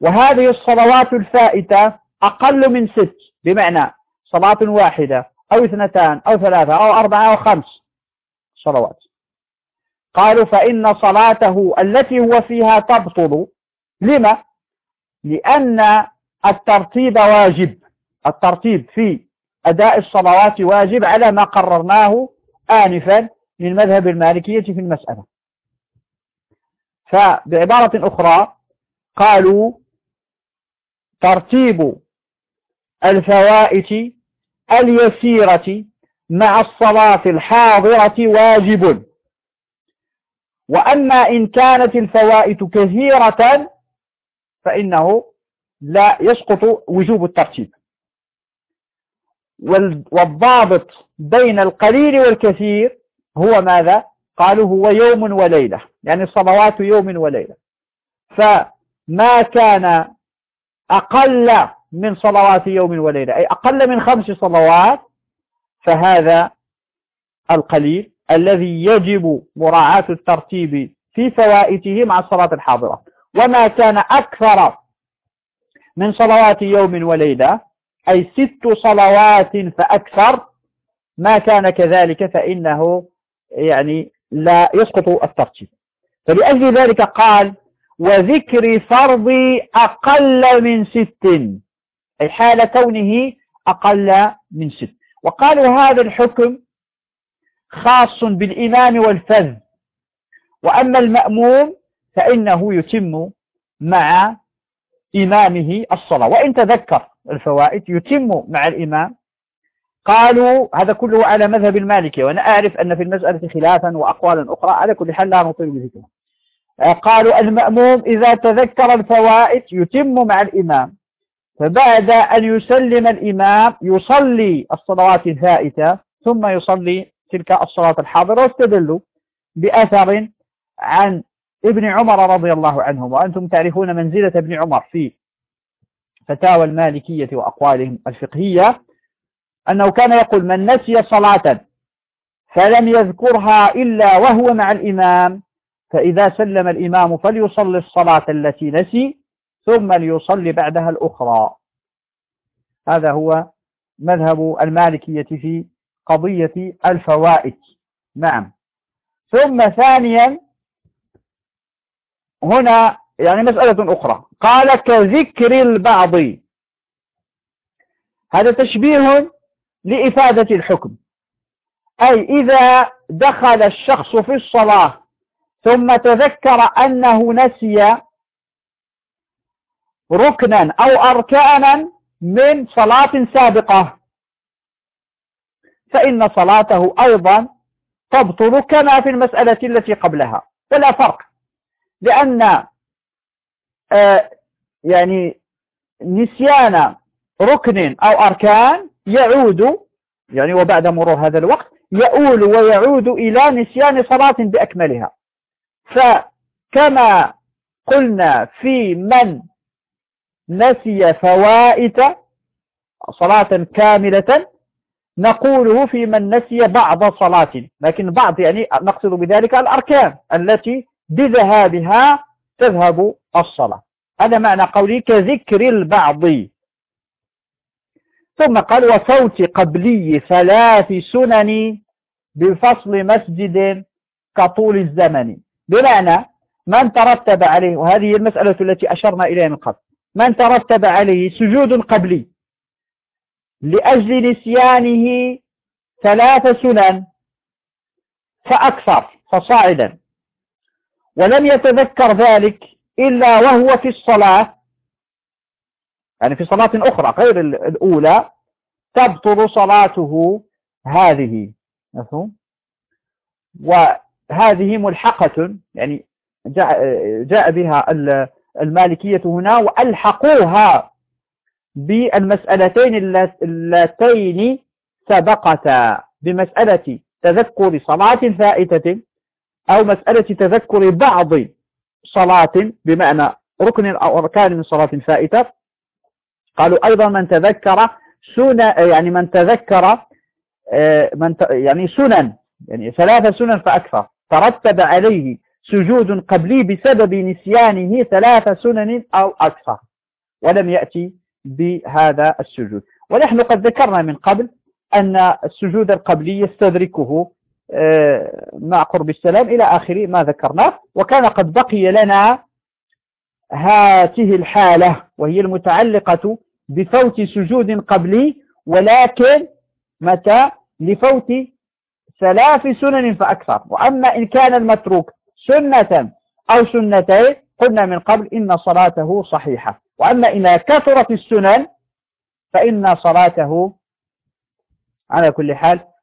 وهذه الصلوات الفائتة أقل من ست بمعنى صلاة واحدة أو اثنتان أو ثلاثة أو أربعة أو خمس صلوات. قالوا فإن صلاته التي هو فيها تبطل. لما؟ لأن الترتيب واجب. الترتيب في أداء الصلوات واجب على ما قررناه آنفا من مذهب المالكية في المسألة. فبعبارة أخرى قالوا ترتيب الفوائت اليسيرة مع الصلاة الحاضرة واجب. وأما إن كانت الفوائت كثيرة فإنه لا يسقط وجوب الترتيب. والضابط بين القليل والكثير هو ماذا؟ قالوا هو يوم وليلة يعني صلوات يوم وليلة. فما كان أقل من صلوات يوم وليلة أي أقل من خمس صلوات فهذا القليل الذي يجب مراعاة الترتيب في فوائته مع الصلاة الحاضرة. وما كان أكثر من صلوات يوم وليلة أي ست صلوات فأكثر ما كان كذلك فإنه يعني لا يسقط الترتيب. فلأجل ذلك قال وذكر فرض أقل من ست أي حال كونه أقل من ست. وقالوا هذا الحكم خاص بالإمام والفذ. وأما المأموم فإنه يتم مع إمامه الصلاة. وإن تذكر الفوائد يتم مع الإمام. قالوا هذا كله على مذهب المالكي وأنا أعرف أن في المسألة خلافا وأقوالا أخرى. على كل حال لا نطيل بذكره. قالوا المأموم إذا تذكر الفوائد يتم مع الإمام. فبعد أن يسلم الإمام يصلي الصلوات الفائتة ثم يصلي تلك الصلاة الحاضرة واستدلوا بأثر عن ابن عمر رضي الله عنه وأنتم تعرفون منزلة ابن عمر في فتاوى المالكية وأقوالهم الفقهية أنه كان يقول من نسي صلاة فلم يذكرها إلا وهو مع الإمام فإذا سلم الإمام فليصلي الصلاة التي نسي ثم ليصلي بعدها الأخرى. هذا هو مذهب المالكية في قضية الفوائد. نعم. ثم ثانيا هنا يعني مسألة أخرى. قال كذكر البعض. هذا تشبيه لإفادة الحكم. أي إذا دخل الشخص في الصلاة ثم تذكر أنه نسي ركنا أو أركانا من صلاة سابقة فإن صلاته أيضا تبطل كما في المسألة التي قبلها. ولا فرق. لأن آه يعني نسيان ركن أو أركان يعود يعني وبعد مرور هذا الوقت يؤول ويعود إلى نسيان صلاة بأكملها. فكما قلنا في من نسي فوائت صلاة كاملة نقوله في من نسي بعض صلاة لكن بعض يعني نقصد بذلك الأركان التي بذهابها تذهب الصلاة. هذا معنى قولي كذكر البعض. ثم قال وفوت قبلي ثلاث سنن بفصل مسجد كطول الزمن. بمعنى من ترتب عليه وهذه المسألة التي أشرنا إليها من قبل. من ترتب عليه سجود قبلي لأجل نسيانه ثلاث سنن فأكثر فصاعدا. ولم يتذكر ذلك إلا وهو في الصلاة. يعني في صلاة أخرى غير الأولى تبطل صلاته هذه. مفهوم؟ وهذه ملحقة يعني جاء, جاء بها المالكية هنا وألحقوها بالمسألتين اللتين سبقتا. بمسألة تذكر صلاة فائتة أو مسألة تذكر بعض صلاة بمعنى ركن أو أركان من صلاة فائتة. قالوا أيضا من تذكر سنة يعني من تذكر آه، من يعني سنن يعني ثلاث سنن فأكثر. ترتب عليه سجود قبلي بسبب نسيانه ثلاث سنن أو أكثر ولم يأتي بهذا السجود. ونحن قد ذكرنا من قبل أن السجود القبلي يستدركه مع قرب السلام إلى آخر ما ذكرناه. وكان قد بقي لنا هاته الحالة وهي المتعلقة بفوت سجود قبلي ولكن متى؟ لفوت ثلاث سنن فأكثر. وأما إن كان المتروك سنة أو سنتين قلنا من قبل إن صلاته صحيحة. وأما إذا كثرت السنن فإن صلاته على كل حال آه،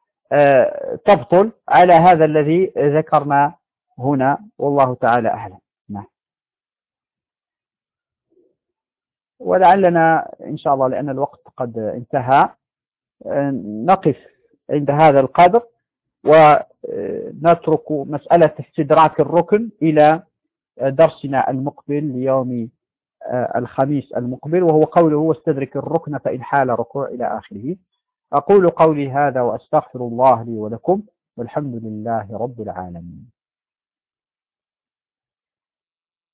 تبطل على هذا الذي ذكرنا هنا. والله تعالى أعلم. نعم. ولعلنا إن شاء الله لأن الوقت قد انتهى آه، نقف عند هذا القدر ونترك مسألة استدراك الركن إلى درسنا المقبل ليوم آه، الخميس المقبل وهو قوله واستدرك الركن فإن حال ركوع إلى آخره. أقول قولي هذا وأستغفر الله لي ولكم والحمد لله رب العالمين.